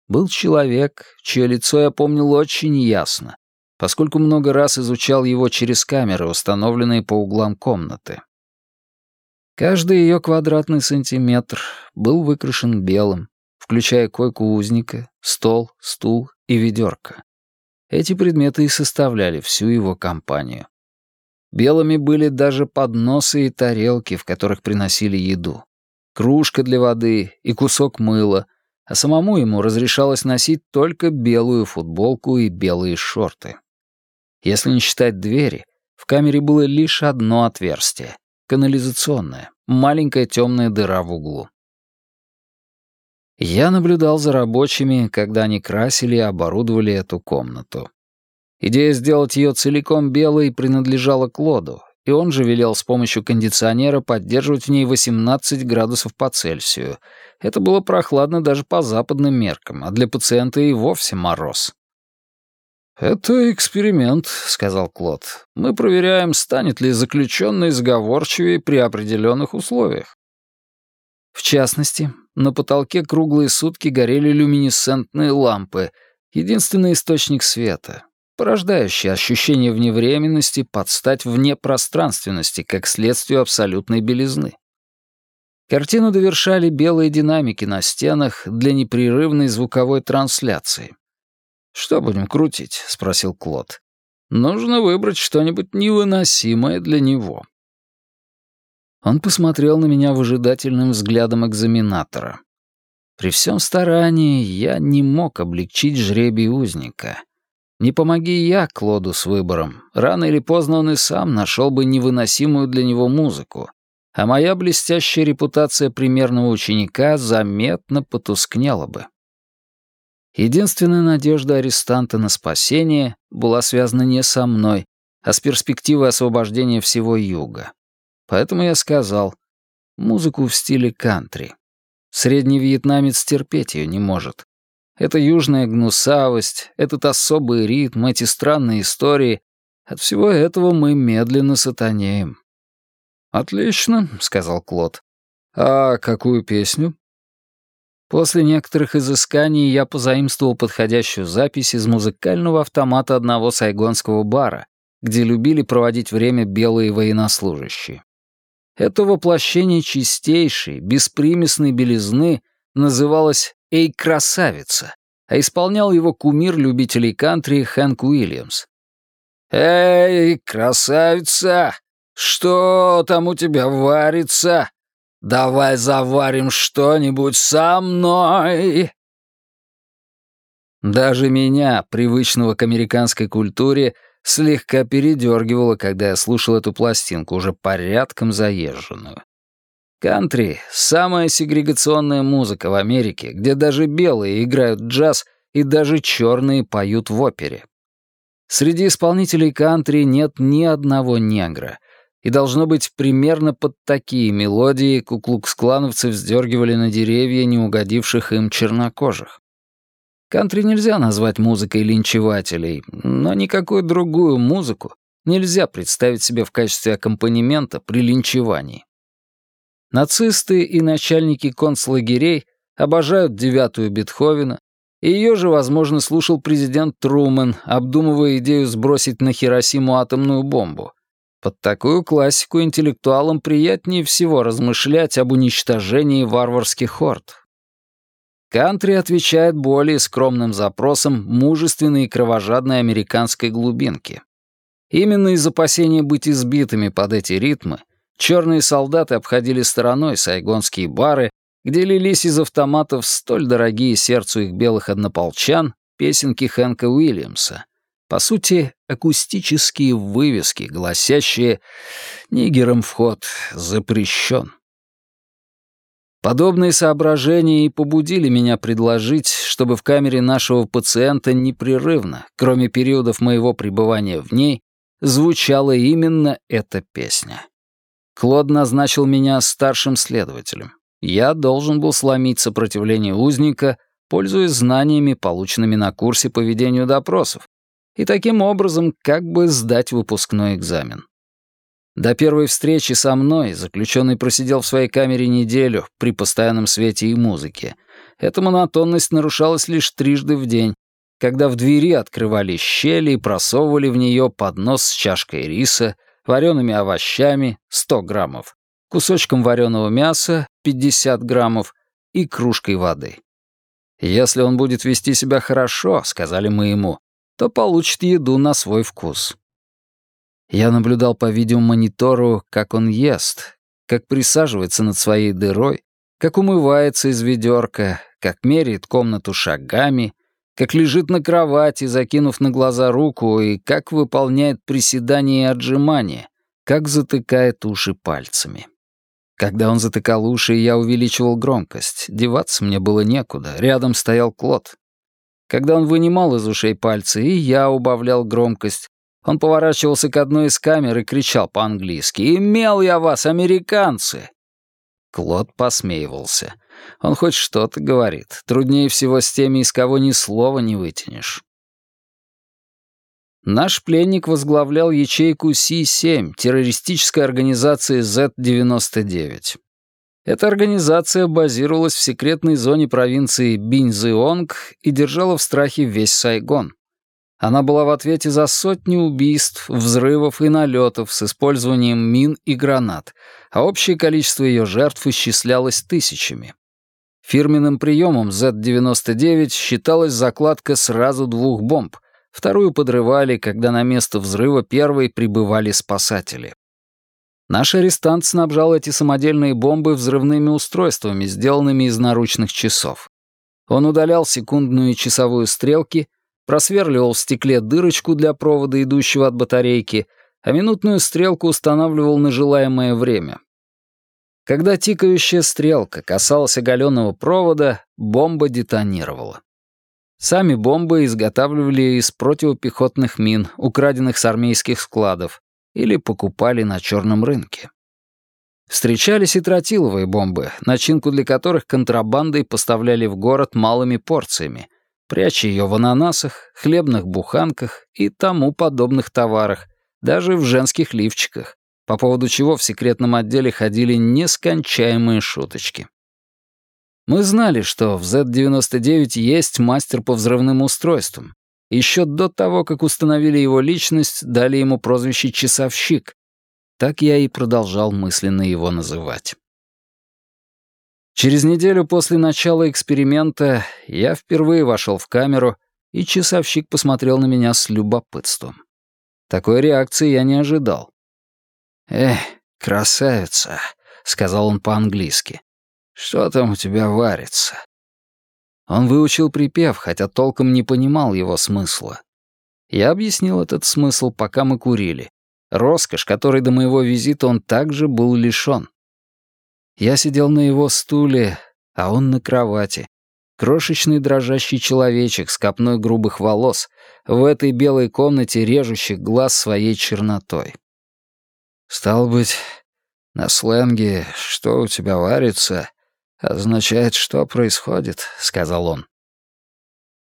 был человек, чье лицо я помнил очень ясно, поскольку много раз изучал его через камеры, установленные по углам комнаты. Каждый ее квадратный сантиметр был выкрашен белым, включая койку узника, стол, стул и ведерко. Эти предметы и составляли всю его компанию. Белыми были даже подносы и тарелки, в которых приносили еду, кружка для воды и кусок мыла, а самому ему разрешалось носить только белую футболку и белые шорты. Если не считать двери, в камере было лишь одно отверстие — канализационное, маленькая темная дыра в углу. Я наблюдал за рабочими, когда они красили и оборудовали эту комнату. Идея сделать ее целиком белой принадлежала Клоду, и он же велел с помощью кондиционера поддерживать в ней 18 градусов по Цельсию. Это было прохладно даже по западным меркам, а для пациента и вовсе мороз. «Это эксперимент», — сказал Клод. «Мы проверяем, станет ли заключенный сговорчивее при определенных условиях». В частности, на потолке круглые сутки горели люминесцентные лампы, единственный источник света, порождающий ощущение вневременности под стать внепространственности как следствие абсолютной белизны. Картину довершали белые динамики на стенах для непрерывной звуковой трансляции. «Что будем крутить?» — спросил Клод. «Нужно выбрать что-нибудь невыносимое для него». Он посмотрел на меня выжидательным взглядом экзаменатора. При всем старании я не мог облегчить жребий узника. Не помоги я Клоду с выбором, рано или поздно он и сам нашел бы невыносимую для него музыку, а моя блестящая репутация примерного ученика заметно потускнела бы. Единственная надежда арестанта на спасение была связана не со мной, а с перспективой освобождения всего юга. Поэтому я сказал, музыку в стиле кантри. Средний вьетнамец терпеть ее не может. Это южная гнусавость, этот особый ритм, эти странные истории. От всего этого мы медленно сатанеем. «Отлично», — сказал Клод. «А какую песню?» После некоторых изысканий я позаимствовал подходящую запись из музыкального автомата одного сайгонского бара, где любили проводить время белые военнослужащие. Это воплощение чистейшей, беспримесной белизны называлось «Эй, красавица», а исполнял его кумир любителей кантри Хэнк Уильямс. «Эй, красавица, что там у тебя варится? Давай заварим что-нибудь со мной!» Даже меня, привычного к американской культуре, слегка передергивало, когда я слушал эту пластинку, уже порядком заезженную. Кантри — самая сегрегационная музыка в Америке, где даже белые играют джаз и даже черные поют в опере. Среди исполнителей кантри нет ни одного негра, и должно быть примерно под такие мелодии куклукс-клановцы вздергивали на деревья неугодивших им чернокожих. Кантри нельзя назвать музыкой линчевателей, но никакую другую музыку нельзя представить себе в качестве аккомпанемента при линчевании. Нацисты и начальники концлагерей обожают девятую Бетховена, и ее же, возможно, слушал президент Трумэн, обдумывая идею сбросить на Хиросиму атомную бомбу. Под такую классику интеллектуалам приятнее всего размышлять об уничтожении варварских хорд. Кантри отвечает более скромным запросам мужественной и кровожадной американской глубинки. Именно из опасения быть избитыми под эти ритмы Черные солдаты обходили стороной сайгонские бары, где лились из автоматов столь дорогие сердцу их белых однополчан песенки Хэнка Уильямса. По сути, акустические вывески, гласящие «Нигерам вход запрещен». Подобные соображения и побудили меня предложить, чтобы в камере нашего пациента непрерывно, кроме периодов моего пребывания в ней, звучала именно эта песня. Клод назначил меня старшим следователем. Я должен был сломить сопротивление узника, пользуясь знаниями, полученными на курсе по ведению допросов, и таким образом как бы сдать выпускной экзамен. До первой встречи со мной заключенный просидел в своей камере неделю при постоянном свете и музыке. Эта монотонность нарушалась лишь трижды в день, когда в двери открывали щели и просовывали в нее поднос с чашкой риса, вареными овощами 100 граммов, кусочком вареного мяса 50 граммов и кружкой воды. Если он будет вести себя хорошо, сказали мы ему, то получит еду на свой вкус. Я наблюдал по видеомонитору, как он ест, как присаживается над своей дырой, как умывается из ведерка, как меряет комнату шагами — как лежит на кровати, закинув на глаза руку, и как выполняет приседания и отжимания, как затыкает уши пальцами. Когда он затыкал уши, я увеличивал громкость. Деваться мне было некуда, рядом стоял Клод. Когда он вынимал из ушей пальцы, и я убавлял громкость, он поворачивался к одной из камер и кричал по-английски «Имел я вас, американцы!» Клод посмеивался. Он хоть что-то говорит. Труднее всего с теми, из кого ни слова не вытянешь. Наш пленник возглавлял ячейку Си-7 террористической организации Z-99. Эта организация базировалась в секретной зоне провинции Биньзыонг и держала в страхе весь Сайгон. Она была в ответе за сотни убийств, взрывов и налетов с использованием мин и гранат, а общее количество ее жертв исчислялось тысячами. Фирменным приемом Z-99 считалась закладка сразу двух бомб. Вторую подрывали, когда на место взрыва первой прибывали спасатели. Наш арестант снабжал эти самодельные бомбы взрывными устройствами, сделанными из наручных часов. Он удалял секундную и часовую стрелки, просверливал в стекле дырочку для провода, идущего от батарейки, а минутную стрелку устанавливал на желаемое время. Когда тикающая стрелка касалась оголенного провода, бомба детонировала. Сами бомбы изготавливали из противопехотных мин, украденных с армейских складов, или покупали на черном рынке. Встречались и тротиловые бомбы, начинку для которых контрабандой поставляли в город малыми порциями, пряча ее в ананасах, хлебных буханках и тому подобных товарах, даже в женских лифчиках, по поводу чего в секретном отделе ходили нескончаемые шуточки. Мы знали, что в Z-99 есть мастер по взрывным устройствам. Еще до того, как установили его личность, дали ему прозвище «часовщик», так я и продолжал мысленно его называть. Через неделю после начала эксперимента я впервые вошел в камеру, и часовщик посмотрел на меня с любопытством. Такой реакции я не ожидал. «Эх, красавица», — сказал он по-английски. «Что там у тебя варится?» Он выучил припев, хотя толком не понимал его смысла. Я объяснил этот смысл, пока мы курили. Роскошь, которой до моего визита он также был лишён. Я сидел на его стуле, а он на кровати. Крошечный дрожащий человечек с копной грубых волос в этой белой комнате режущих глаз своей чернотой. Стал быть, на сленге «что у тебя варится» означает «что происходит», — сказал он.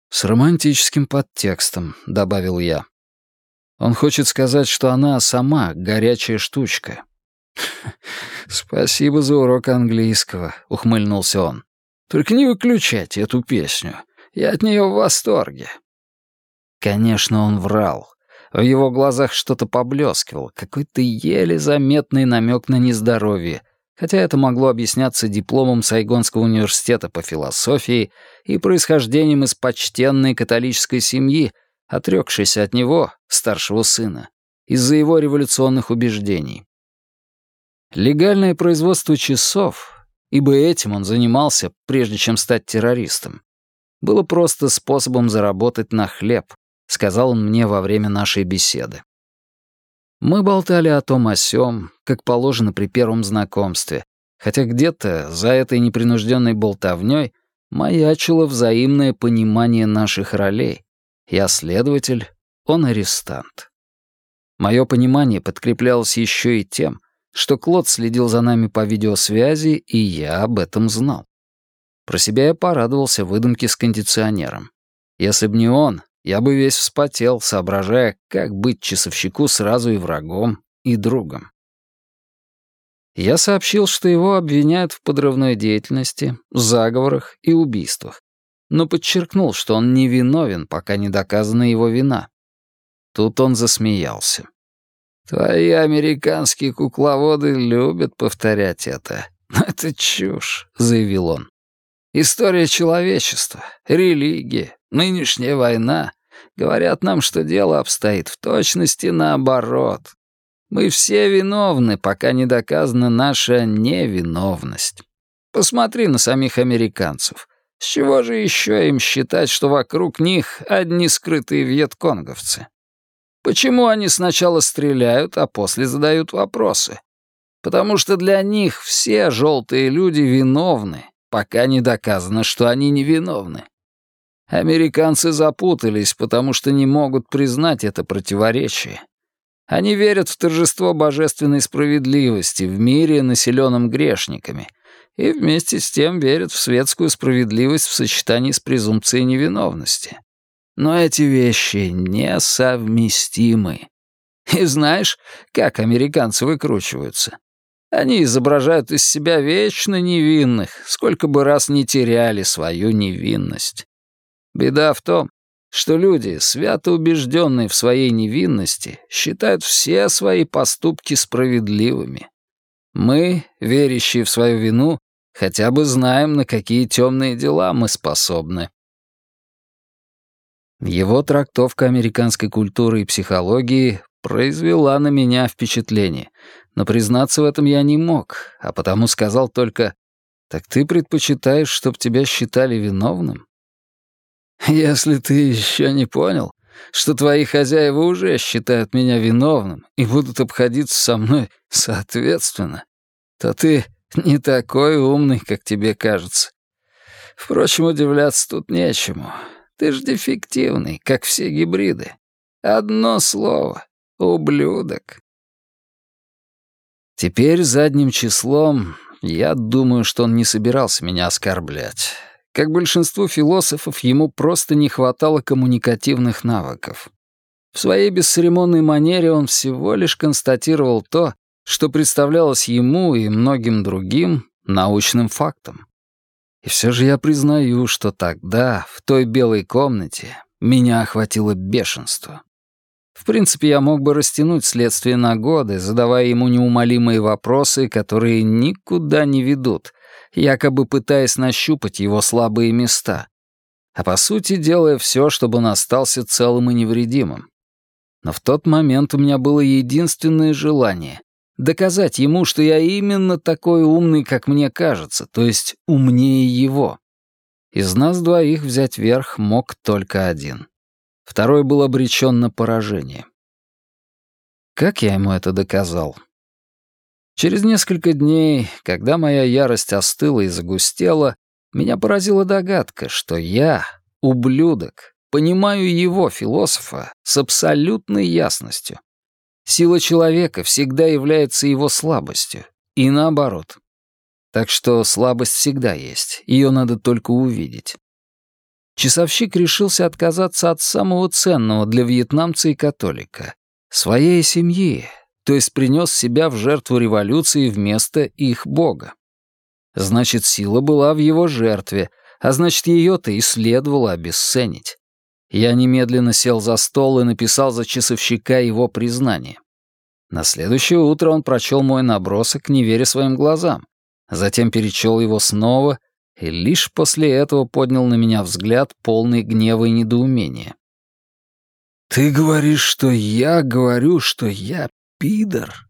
«С романтическим подтекстом», — добавил я. Он хочет сказать, что она сама горячая штучка. <laughs> «Спасибо за урок английского», — ухмыльнулся он. «Только не выключайте эту песню. Я от нее в восторге». Конечно, он врал. В его глазах что-то поблескивало, какой-то еле заметный намек на нездоровье, хотя это могло объясняться дипломом Сайгонского университета по философии и происхождением из почтенной католической семьи, отрекшийся от него, старшего сына, из-за его революционных убеждений. Легальное производство часов, ибо этим он занимался, прежде чем стать террористом, было просто способом заработать на хлеб, сказал он мне во время нашей беседы. Мы болтали о том о сём, как положено при первом знакомстве, хотя где-то за этой непринужденной болтовней маячило взаимное понимание наших ролей, я следователь, он арестант. Мое понимание подкреплялось еще и тем, что Клод следил за нами по видеосвязи, и я об этом знал. Про себя я порадовался выдумке с кондиционером. Если б не он, я бы весь вспотел, соображая, как быть часовщику сразу и врагом, и другом. Я сообщил, что его обвиняют в подрывной деятельности, заговорах и убийствах, но подчеркнул, что он не виновен, пока не доказана его вина. Тут он засмеялся. «Твои американские кукловоды любят повторять это. Но <laughs> это чушь», — заявил он. «История человечества, религия, нынешняя война говорят нам, что дело обстоит в точности наоборот. Мы все виновны, пока не доказана наша невиновность. Посмотри на самих американцев. С чего же еще им считать, что вокруг них одни скрытые вьетконговцы? Почему они сначала стреляют, а после задают вопросы? Потому что для них все желтые люди виновны, пока не доказано, что они невиновны. Американцы запутались, потому что не могут признать это противоречие. Они верят в торжество божественной справедливости в мире, населенном грешниками — и вместе с тем верят в светскую справедливость в сочетании с презумпцией невиновности. Но эти вещи несовместимы. И знаешь, как американцы выкручиваются? Они изображают из себя вечно невинных, сколько бы раз не теряли свою невинность. Беда в том, что люди, свято убежденные в своей невинности, считают все свои поступки справедливыми. Мы, верящие в свою вину, хотя бы знаем, на какие темные дела мы способны. Его трактовка американской культуры и психологии произвела на меня впечатление, но признаться в этом я не мог, а потому сказал только «Так ты предпочитаешь, чтоб тебя считали виновным?» «Если ты еще не понял, что твои хозяева уже считают меня виновным и будут обходиться со мной соответственно, то ты не такой умный, как тебе кажется. Впрочем, удивляться тут нечему. Ты ж дефективный, как все гибриды. Одно слово — ублюдок. Теперь задним числом я думаю, что он не собирался меня оскорблять. Как большинству философов, ему просто не хватало коммуникативных навыков. В своей бесцеремонной манере он всего лишь констатировал то, что представлялось ему и многим другим научным фактом. И все же я признаю, что тогда, в той белой комнате, меня охватило бешенство. В принципе, я мог бы растянуть следствие на годы, задавая ему неумолимые вопросы, которые никуда не ведут, якобы пытаясь нащупать его слабые места. А по сути, делая все, чтобы он остался целым и невредимым. Но в тот момент у меня было единственное желание — доказать ему, что я именно такой умный, как мне кажется, то есть умнее его. Из нас двоих взять верх мог только один. Второй был обречен на поражение. Как я ему это доказал? Через несколько дней, когда моя ярость остыла и загустела, меня поразила догадка, что я, ублюдок, понимаю его, философа, с абсолютной ясностью. Сила человека всегда является его слабостью, и наоборот. Так что слабость всегда есть, ее надо только увидеть. Часовщик решился отказаться от самого ценного для вьетнамца и католика — своей семьи, то есть принес себя в жертву революции вместо их бога. Значит, сила была в его жертве, а значит, ее-то и следовало обесценить. Я немедленно сел за стол и написал за часовщика его признание. На следующее утро он прочел мой набросок, не веря своим глазам. Затем перечел его снова — и лишь после этого поднял на меня взгляд, полный гнева и недоумения. «Ты говоришь, что я говорю, что я пидор?»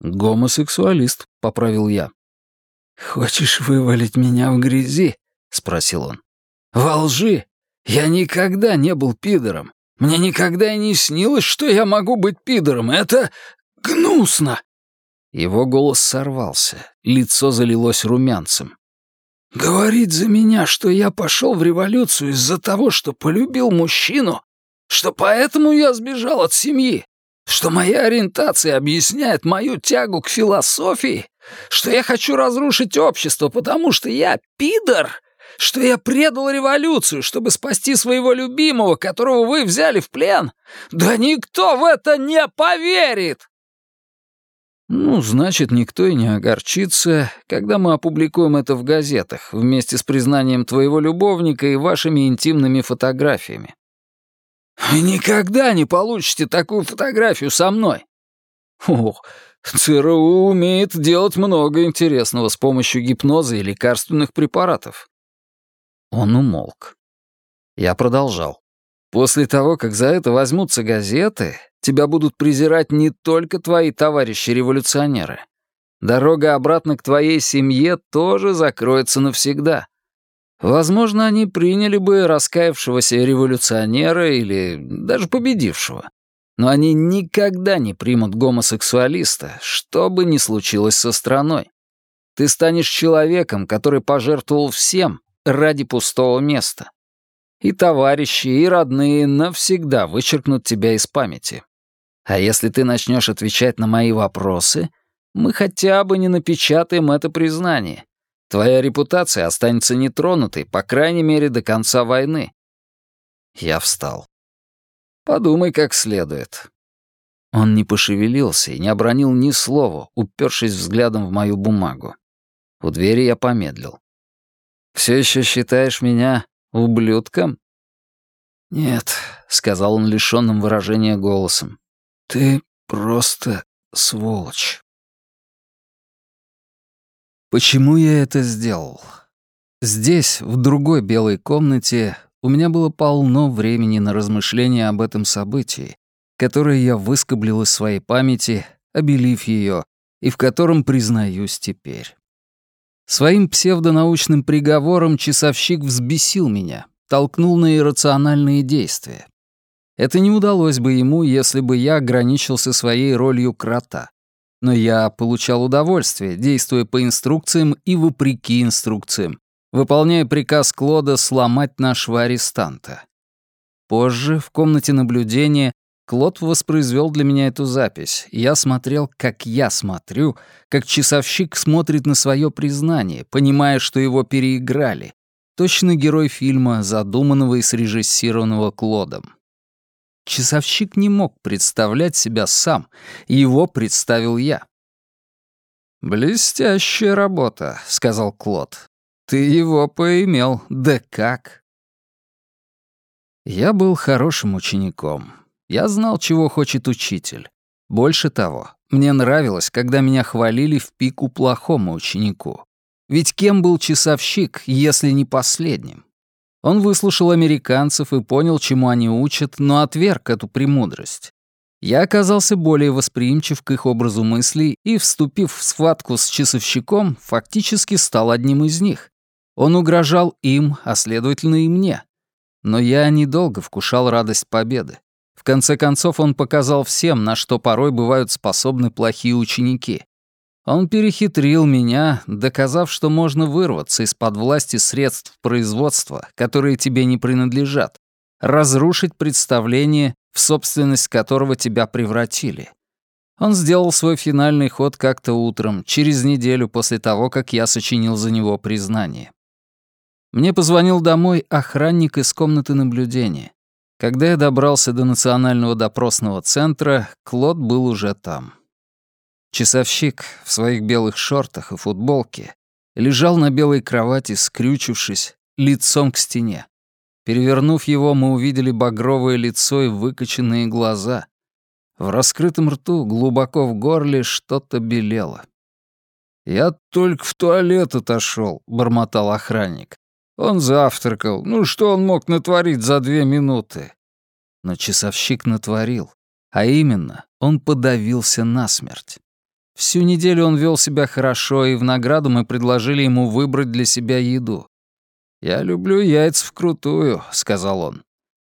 «Гомосексуалист», — поправил я. «Хочешь вывалить меня в грязи?» — спросил он. «Во лжи! Я никогда не был пидором. Мне никогда и не снилось, что я могу быть пидором. Это гнусно!» Его голос сорвался, лицо залилось румянцем. Говорить за меня, что я пошел в революцию из-за того, что полюбил мужчину, что поэтому я сбежал от семьи, что моя ориентация объясняет мою тягу к философии, что я хочу разрушить общество, потому что я пидор, что я предал революцию, чтобы спасти своего любимого, которого вы взяли в плен. Да никто в это не поверит!» Ну, значит, никто и не огорчится, когда мы опубликуем это в газетах вместе с признанием твоего любовника и вашими интимными фотографиями. Вы никогда не получите такую фотографию со мной. Ох, ЦРУ умеет делать много интересного с помощью гипноза и лекарственных препаратов. Он умолк. Я продолжал. После того, как за это возьмутся газеты, тебя будут презирать не только твои товарищи-революционеры. Дорога обратно к твоей семье тоже закроется навсегда. Возможно, они приняли бы раскаявшегося революционера или даже победившего. Но они никогда не примут гомосексуалиста, что бы ни случилось со страной. Ты станешь человеком, который пожертвовал всем ради пустого места. И товарищи, и родные навсегда вычеркнут тебя из памяти. А если ты начнешь отвечать на мои вопросы, мы хотя бы не напечатаем это признание. Твоя репутация останется нетронутой, по крайней мере, до конца войны. Я встал. Подумай как следует. Он не пошевелился и не обронил ни слова, упершись взглядом в мою бумагу. У двери я помедлил. «Все еще считаешь меня ублюдком?» «Нет», — сказал он лишенным выражения голосом. Ты просто сволочь. Почему я это сделал? Здесь, в другой белой комнате, у меня было полно времени на размышления об этом событии, которое я выскоблил из своей памяти, обелив ее, и в котором признаюсь теперь. Своим псевдонаучным приговором часовщик взбесил меня, толкнул на иррациональные действия. Это не удалось бы ему, если бы я ограничился своей ролью крота. Но я получал удовольствие, действуя по инструкциям и вопреки инструкциям, выполняя приказ Клода сломать нашего арестанта. Позже, в комнате наблюдения, Клод воспроизвел для меня эту запись. Я смотрел, как я смотрю, как часовщик смотрит на свое признание, понимая, что его переиграли. Точно герой фильма, задуманного и срежиссированного Клодом. Часовщик не мог представлять себя сам, его представил я. «Блестящая работа», — сказал Клод. «Ты его поимел, да как?» Я был хорошим учеником. Я знал, чего хочет учитель. Больше того, мне нравилось, когда меня хвалили в пику плохому ученику. Ведь кем был часовщик, если не последним? Он выслушал американцев и понял, чему они учат, но отверг эту премудрость. Я оказался более восприимчив к их образу мыслей и, вступив в схватку с часовщиком, фактически стал одним из них. Он угрожал им, а следовательно и мне. Но я недолго вкушал радость победы. В конце концов, он показал всем, на что порой бывают способны плохие ученики. Он перехитрил меня, доказав, что можно вырваться из-под власти средств производства, которые тебе не принадлежат, разрушить представление, в собственность которого тебя превратили. Он сделал свой финальный ход как-то утром, через неделю после того, как я сочинил за него признание. Мне позвонил домой охранник из комнаты наблюдения. Когда я добрался до Национального допросного центра, Клод был уже там. Часовщик в своих белых шортах и футболке лежал на белой кровати, скрючившись, лицом к стене. Перевернув его, мы увидели багровое лицо и выкоченные глаза. В раскрытом рту, глубоко в горле, что-то белело. «Я только в туалет отошел, бормотал охранник. Он завтракал. Ну что он мог натворить за две минуты? Но часовщик натворил. А именно, он подавился насмерть. Всю неделю он вел себя хорошо, и в награду мы предложили ему выбрать для себя еду. «Я люблю яйца вкрутую», — сказал он.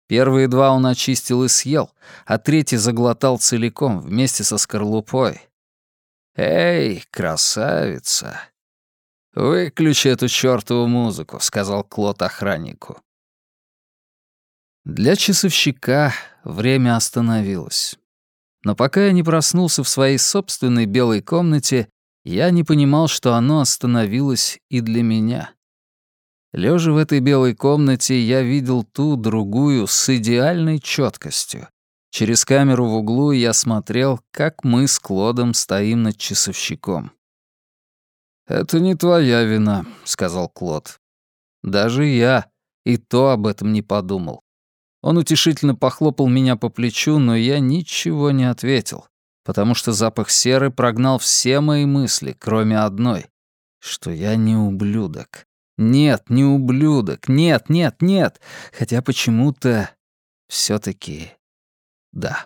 Первые два он очистил и съел, а третий заглотал целиком вместе со скорлупой. «Эй, красавица!» «Выключи эту чёртову музыку», — сказал Клод охраннику. Для часовщика время остановилось. Но пока я не проснулся в своей собственной белой комнате, я не понимал, что оно остановилось и для меня. Лежа в этой белой комнате, я видел ту другую с идеальной четкостью. Через камеру в углу я смотрел, как мы с Клодом стоим над часовщиком. «Это не твоя вина», — сказал Клод. «Даже я и то об этом не подумал». Он утешительно похлопал меня по плечу, но я ничего не ответил, потому что запах серы прогнал все мои мысли, кроме одной, что я не ублюдок. Нет, не ублюдок, нет, нет, нет, хотя почему-то все таки да.